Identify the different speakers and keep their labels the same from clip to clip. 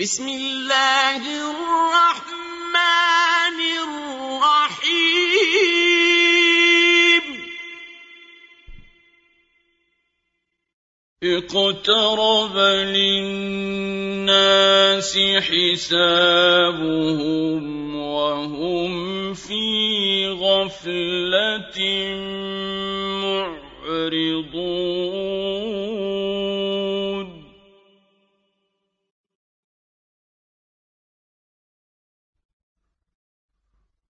Speaker 1: بسم الله الرحمن الرحيم. اقترب للناس حسابهم وهم في غفلة معرضون.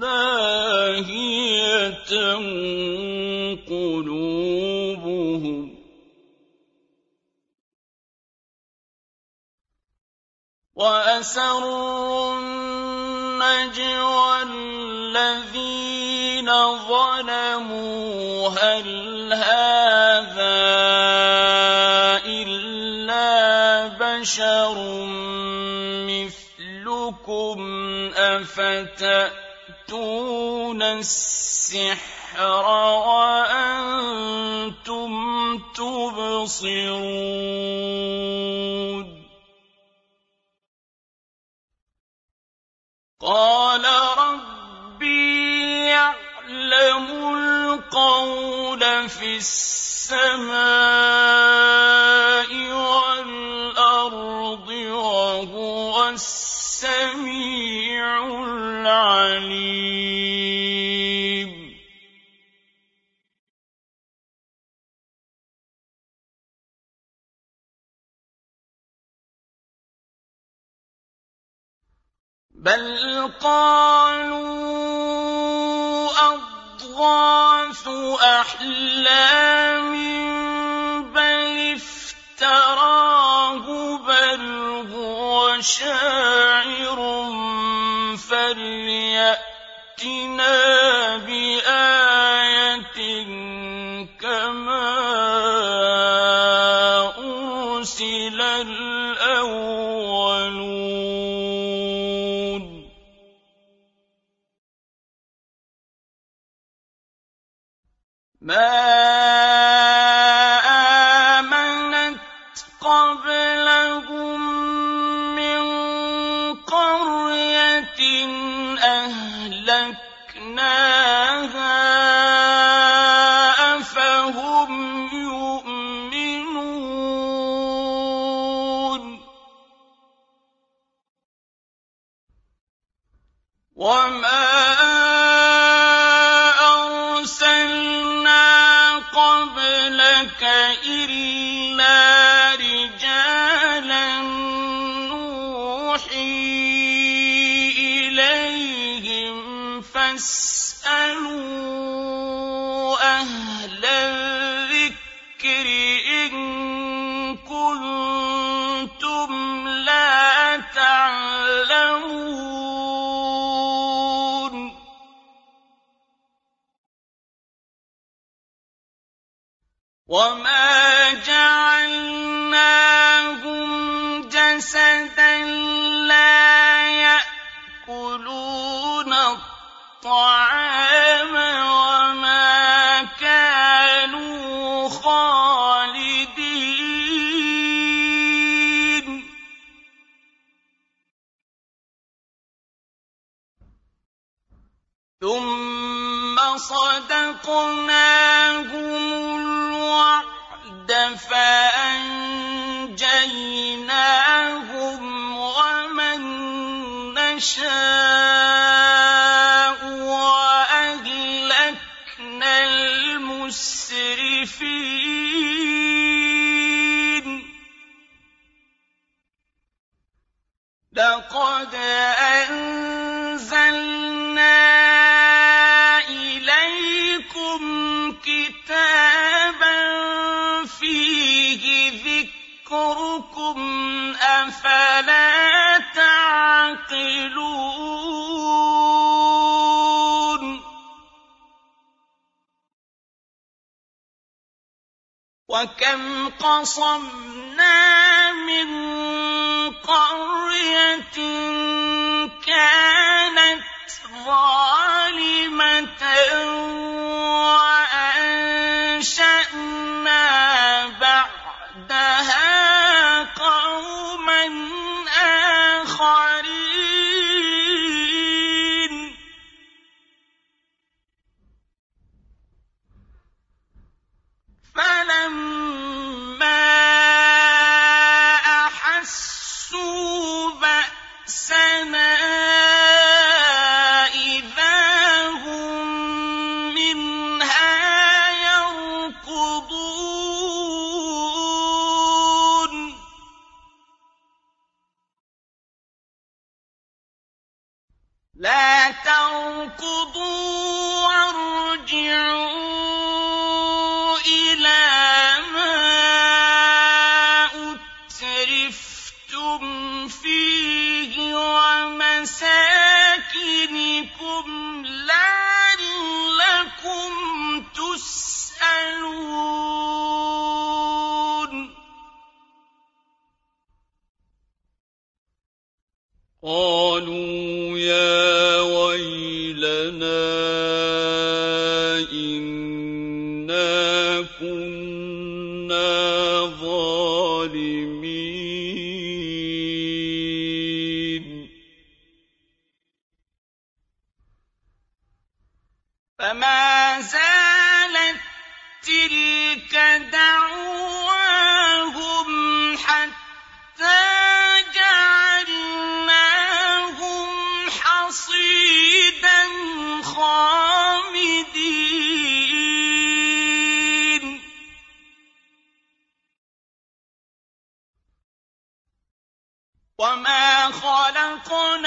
Speaker 1: لَاهِيَةً قُلُوبُهُمْ. وَأَسَرُّوا النَّجْوَى الَّذِينَ ظَلَمُوا. هَلْ هَٰذَا إِلَّا بَشَرٌ مِّثْلُكُمْ؟ أَفَتَأْتُونَ السِّحْرَ وَأَنتُمْ تُبْصِرُونَ قَالَ رَبِّي يَعْلَمُ الْقَوْلَ فِي السَّمَاءِ وَالْأَرْضِ ۖ وَهُوَ السَّمِيعُ بَلْ قَالُوا أَضْغَاثُ أَحْلَامٍ بَلِ افْتَرَاهُ بَلْ هُوَ شَاعِرٌ فَلْيَأْتِنَا بِآيَةٍ كَمَا مَا فَاسْأَلُوا وكم ولكم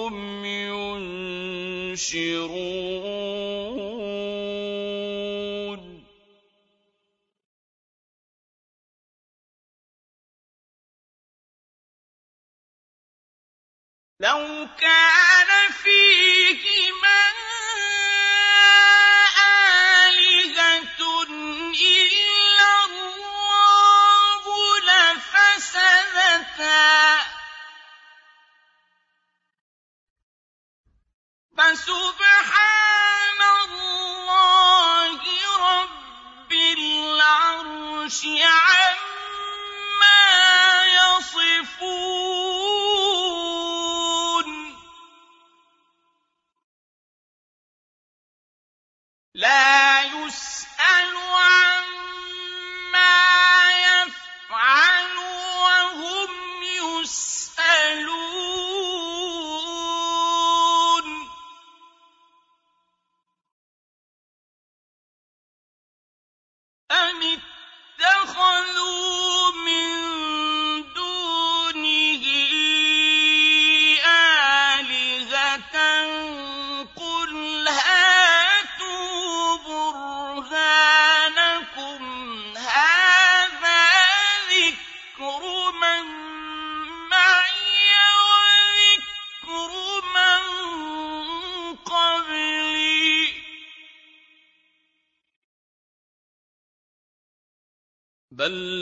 Speaker 1: ينشرون لو كان فيهما فَسُبْحَانَ اللَّهِ رَبِّ الْعَرْشِ عَمَّا يَصِفُونَ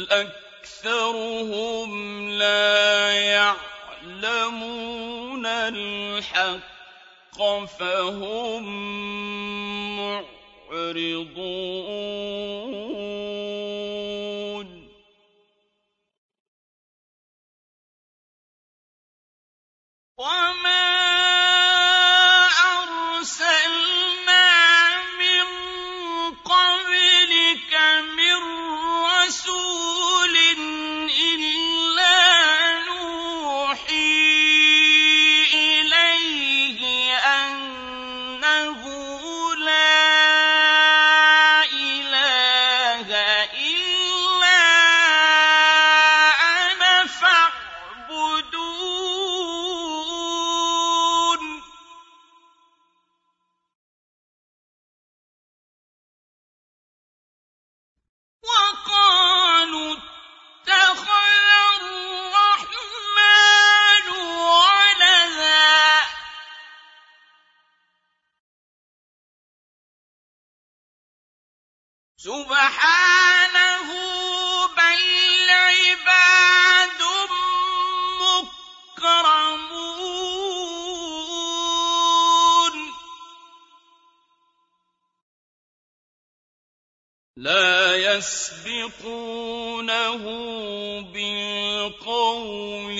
Speaker 1: بَلْ سُبْحَانَهُ ۖ بَلْ عِبَادٌ مُّكْرَمُونَ. لَا يَسْبِقُونَهُ بِالْقَوْلِ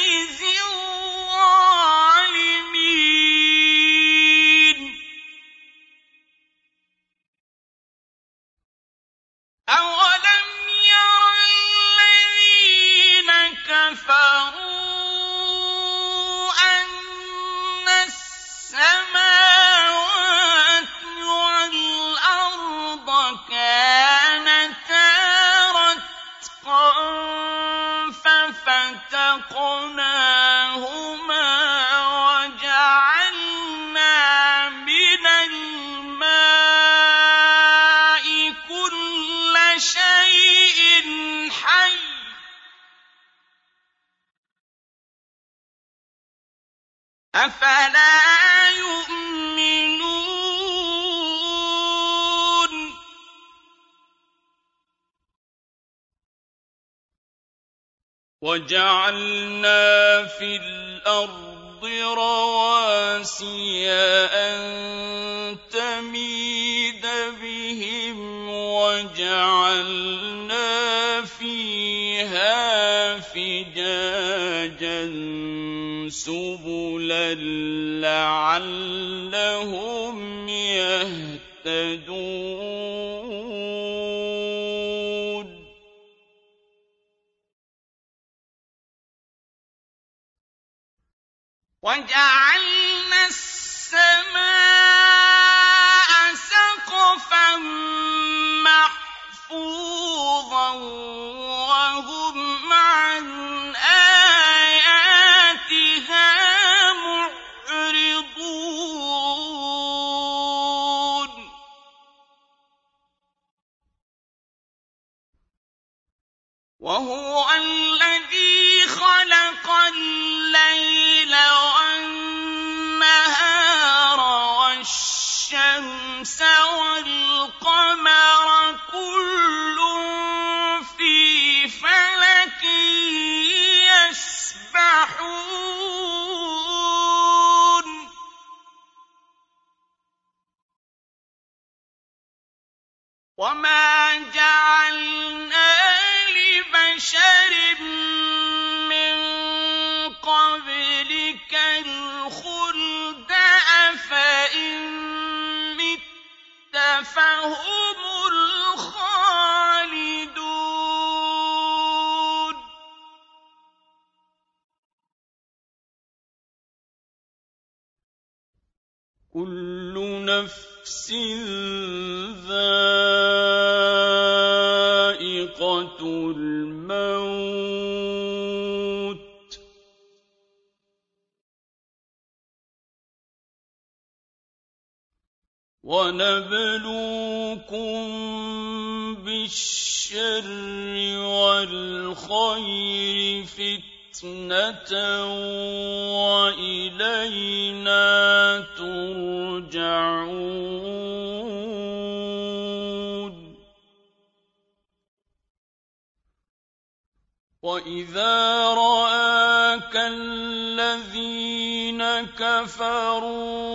Speaker 1: نَجْزِي وَجَعَلْنَا فِي الْأَرْضِ رَوَاسِيَ أَن تَمِيدَ بِهِمْ وَجَعَلْنَا فِيهَا فِجَاجًا سُبُلًا لَّعَلَّهُمْ وهو الذي فَهُمُ الْخَالِدُونَ. كُلُّ نَفْسٍ بِالشَّرِّ وَالْخَيْرِ فِتْنَةً وَإِلَيْنَا تُرْجَعُونَ. وَإِذَا رَآكَ الَّذِينَ كَفَرُوا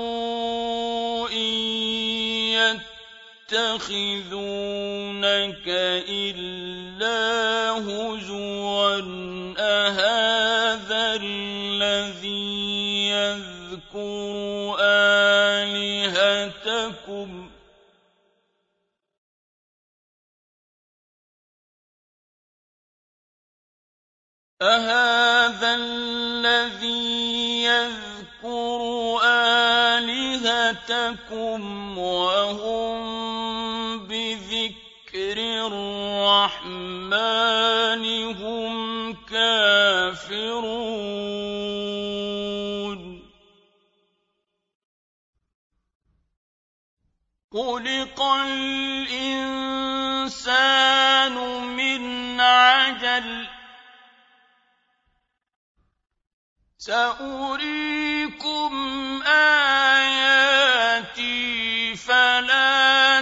Speaker 1: يَتَّخِذُونَكَ إِلَّا هُزُوًا أَهَٰذَا الَّذِي يَذْكُرُ آلِهَتَكُمْ ۚ أَهَٰذَا الَّذِي يَذْكُرُ آلِهَتَكُمْ وَهُم الرَّحْمَٰنِ هُمْ كَافِرُونَ. خُلِقَ الْإِنسَانُ مِنْ عَجَلٍ ۚ. سَأُرِيكُمْ آيَاتِي فَلَا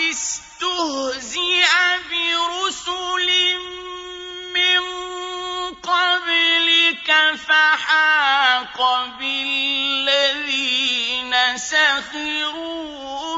Speaker 1: وَلَقَدِ اسْتُهْزِئَ بِرُسُلٍ مِّن قَبْلِكَ فَحَاقَ بِالَّذِينَ سَخِرُوا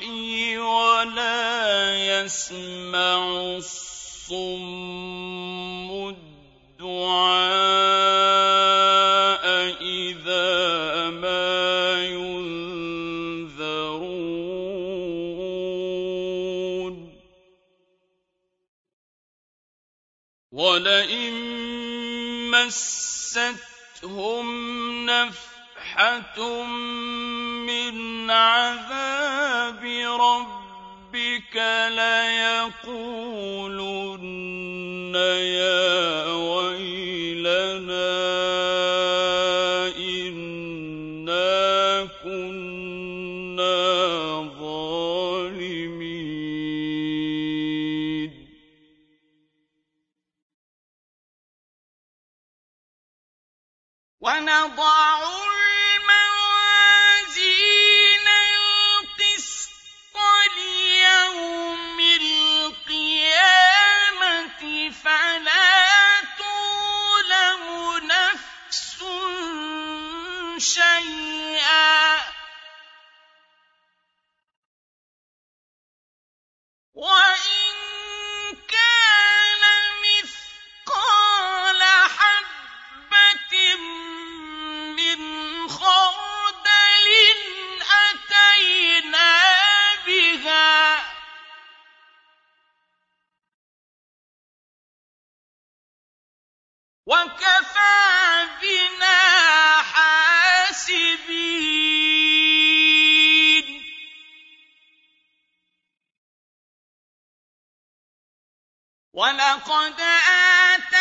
Speaker 1: الوحي ولا يسمع الصم الدعاء إذا ما ينذرون. ولئن مستهم نفحة من عذاب ربك ليقول الَّذِينَ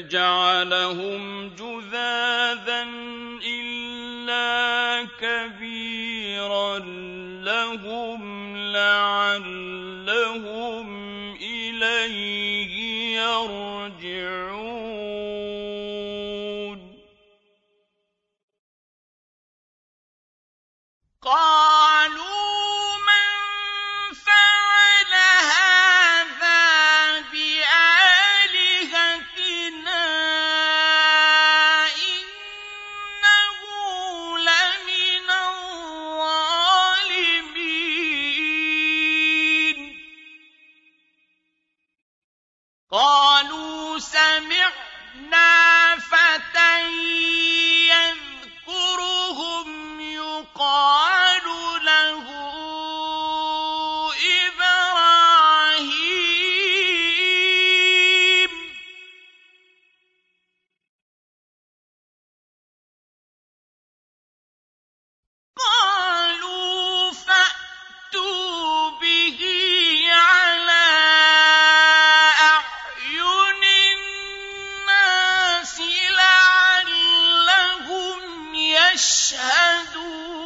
Speaker 1: فَجَعَلَهُمْ جُذَاذًا يَشْهَدُونَ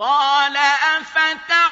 Speaker 1: قال أفتعبدون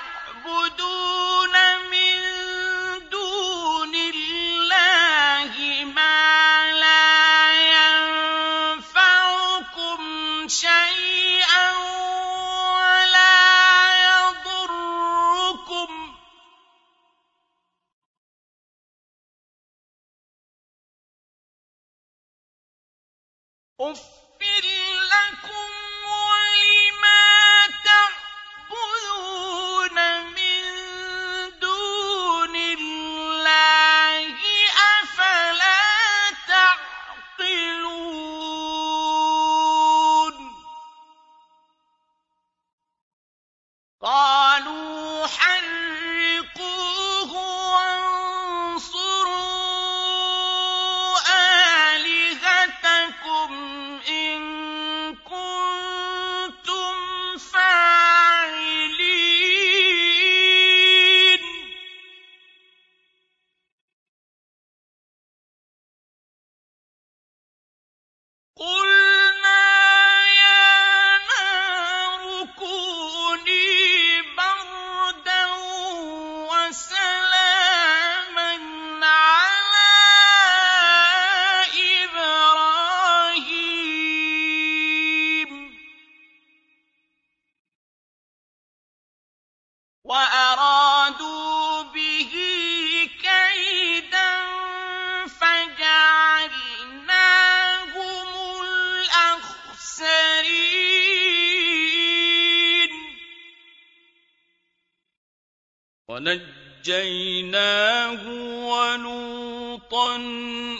Speaker 1: وَنَجَّيْنَاهُ وَلُوطًا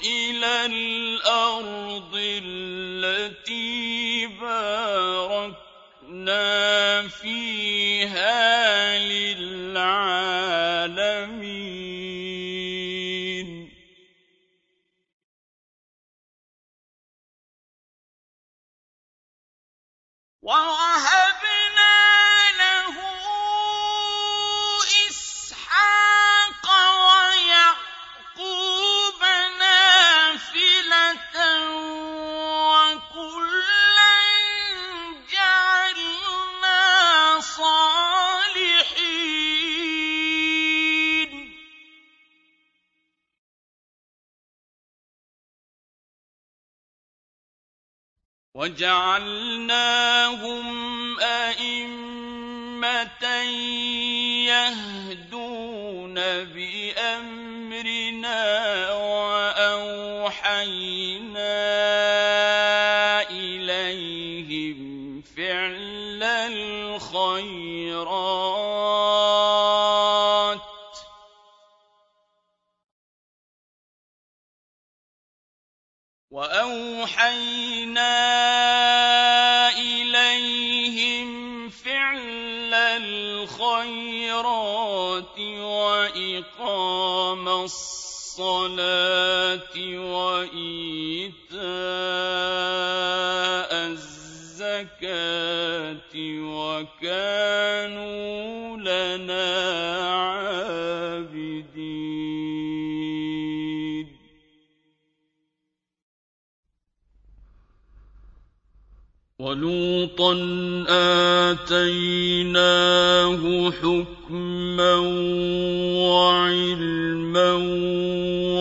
Speaker 1: إِلَى الْأَرْضِ الَّتِي بَارَكْنَا فِيهَا لِلْعَالَمِينَ. وَوَهَبْنَا وَجَعَلْنَاهُمْ أَئِمَّةً يَهْدُونَ بِأَمْرِنَا وَأَوْحَيْنَا إِلَيْهِمْ فِعْلَ الْخَيْرَاتِ. وَأَوْحَيْنَا وَإِقَامَ الصَّلَاةِ وَإِيتَاءَ الزَّكَاةِ وَكَانُوا لَنَا عَابِدِينَ. وَلُوطًا آتَيْنَاهُ حُكْمًا وَعِلْمًا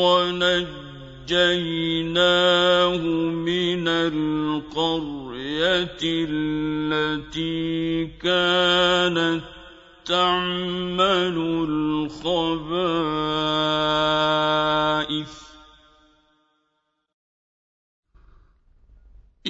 Speaker 1: وَنَجَّيْنَاهُ مِنَ الْقَرْيَةِ الَّتِي كَانَت تَّعْمَلُ الْخَبَائِثَ ۗ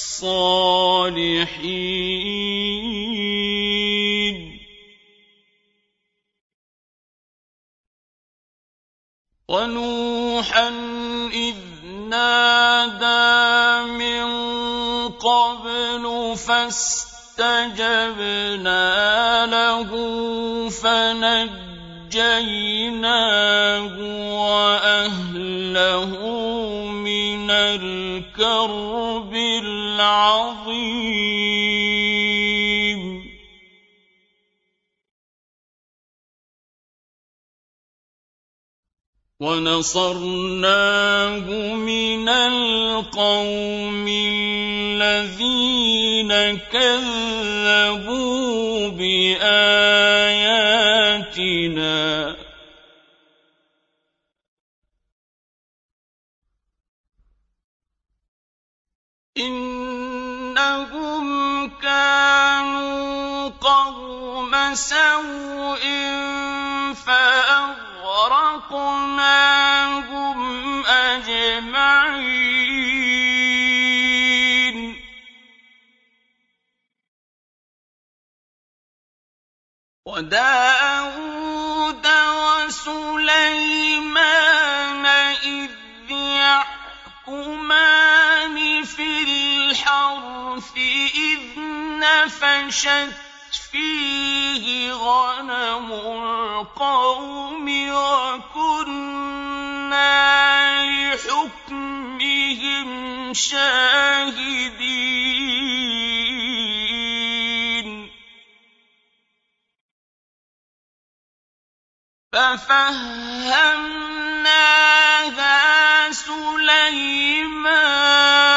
Speaker 1: ونوحا إذ نادى من قبل فاستجبنا له فنجيناه وأهله من الكرب العظيم. ونصرناه من القوم الذين كذبوا بآياتنا إنهم كانوا قوم سوء فأغرقناهم أجمعين. وداود وسليمان إذ يحكمان الحرث إذ نفشت فيه غنم القوم وكنا لحكمهم شاهدين. فَفَهَّمْنَاهَا سُلَيْمَانَ ۚ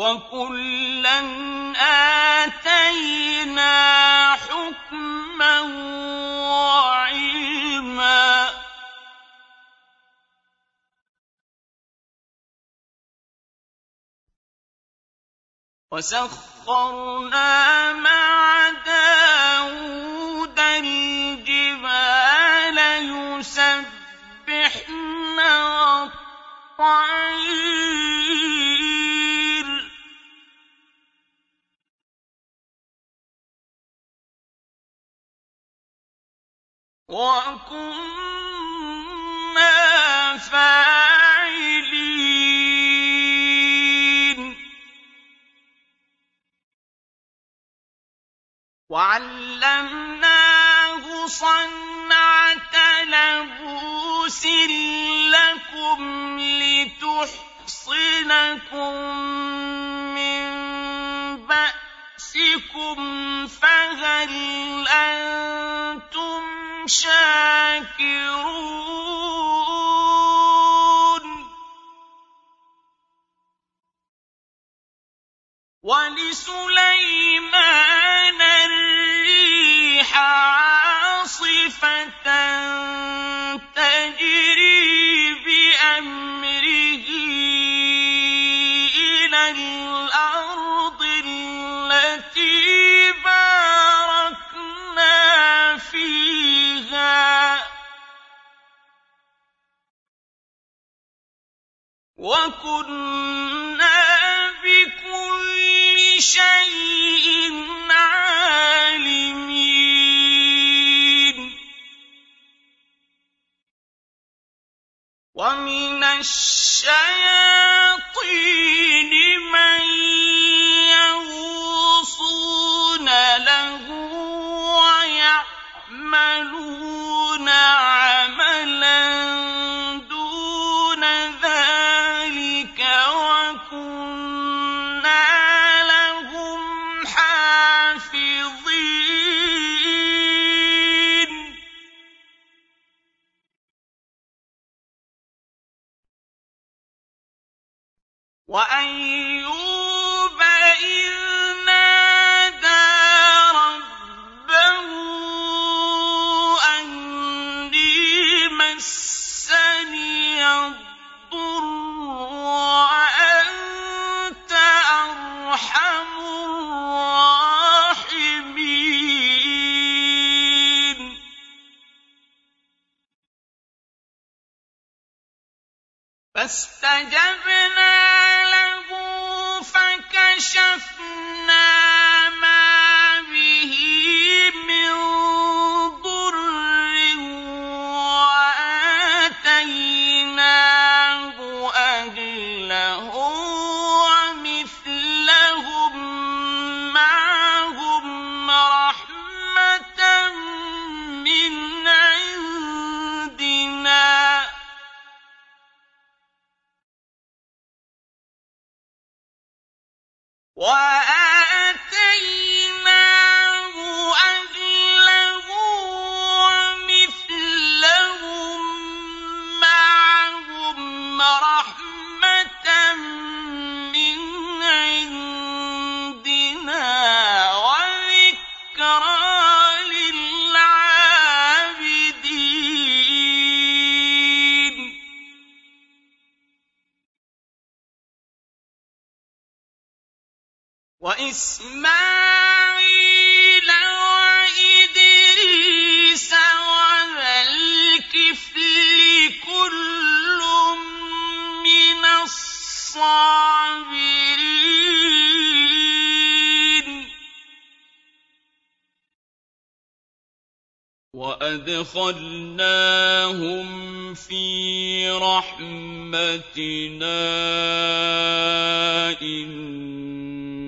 Speaker 1: وَكُلًّا آتَيْنَا حُكْمًا وَعِلْمًا وَسَخَّرْنَا وإسماعيل وإدريس وذا الكفل كل من الصابرين وأدخلناهم في رحمتنا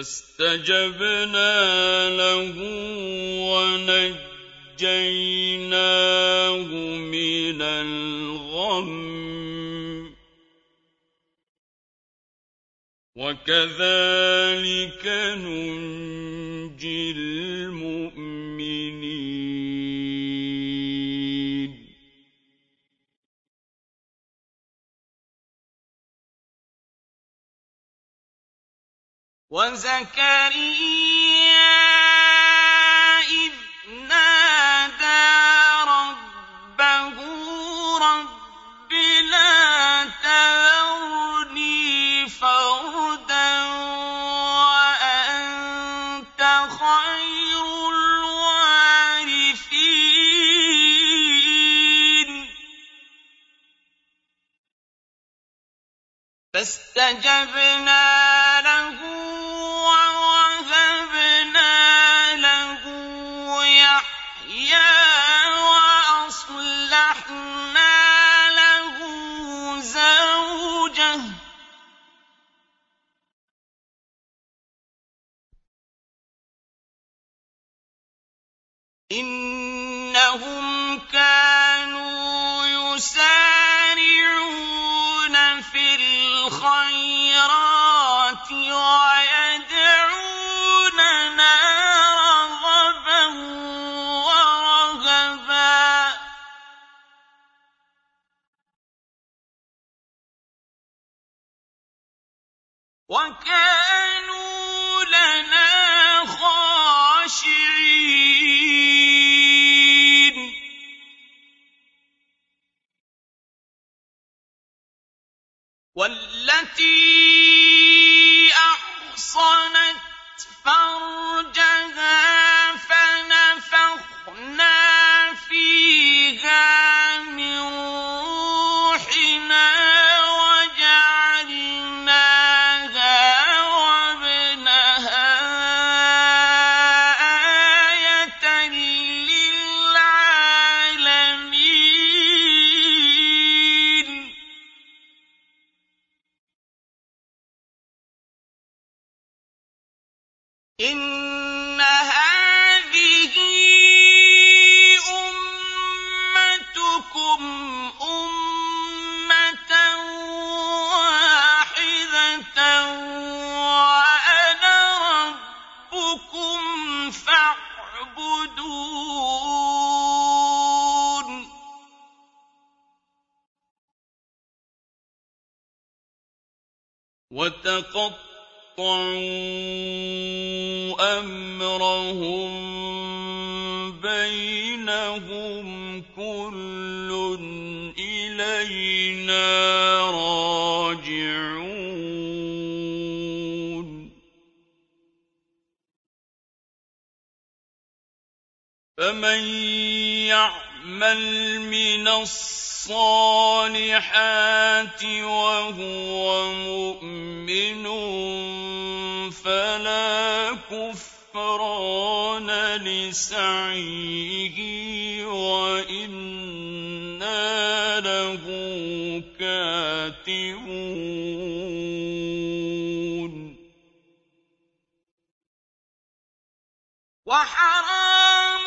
Speaker 1: فاستجبنا له ونجيناه من الغم. وكذلك ننجي المؤمنين. وزكريا إذ نادى ربه رب لا فردا وأنت خير الوارثين فاستجبنا إنهم سَعْيِهِ وَإِنَّا لَهُ كَاتِبُونَ. وَحَرَامٌ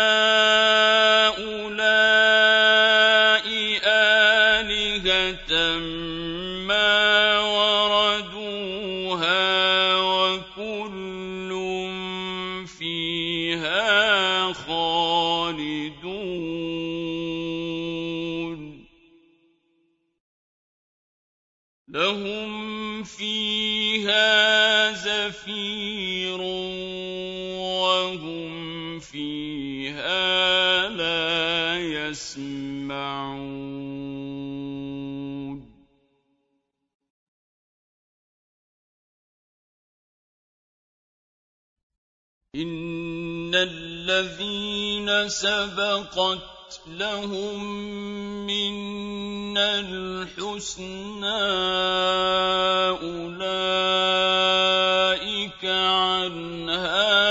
Speaker 1: سبقت لهم منا الحسنى أولئك عنها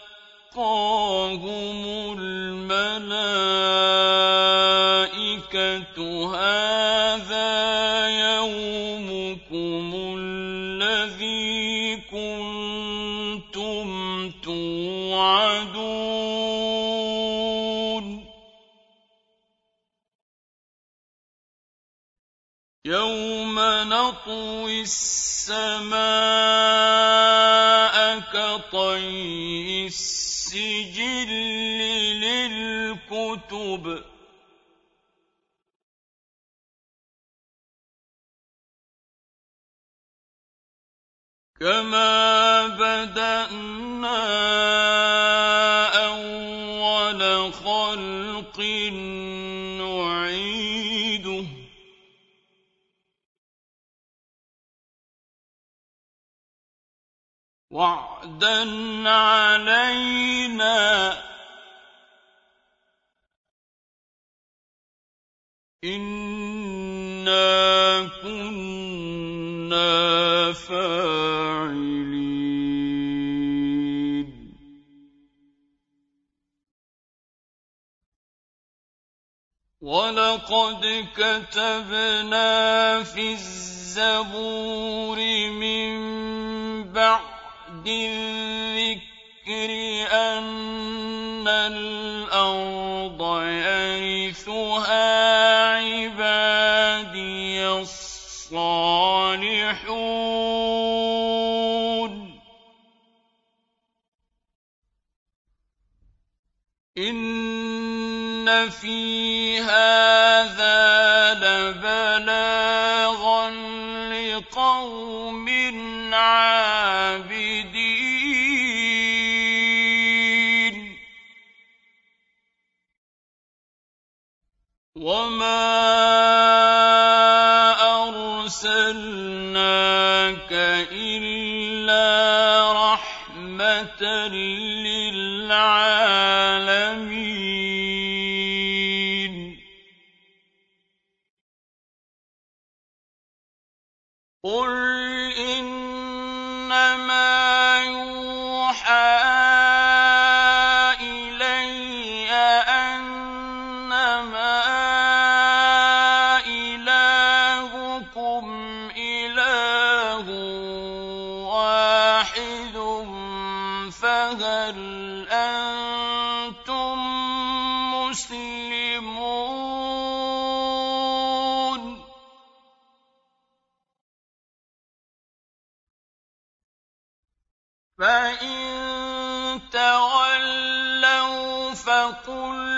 Speaker 1: وَتَتَلَقَّاهُمُ الْمَلَائِكَةُ هَٰذَا يَوْمُكُمُ الَّذِي كُنتُمْ تُوعَدُونَ. يَوْمَ نَطْوِي السَّمَاءَ كَطَيِّ السِّجِلِّ لِلْكُتُبِ ۚ. كَمَا بَدَأْنَا أَوَّلَ خَلْقٍ وَعْدًا عَلَيْنَا ۚ إِنَّا كُنَّا فَاعِلِينَ وَلَقَدْ كَتَبْنَا فِي الزَّبُورِ مِن بَعْدِ الذِّكْرِ أَنَّ الْأَرْضَ يَرِثُهَا عِبَادِيَ الصَّالِحُونَ ۚ. إِنَّ فِي فَقُلْ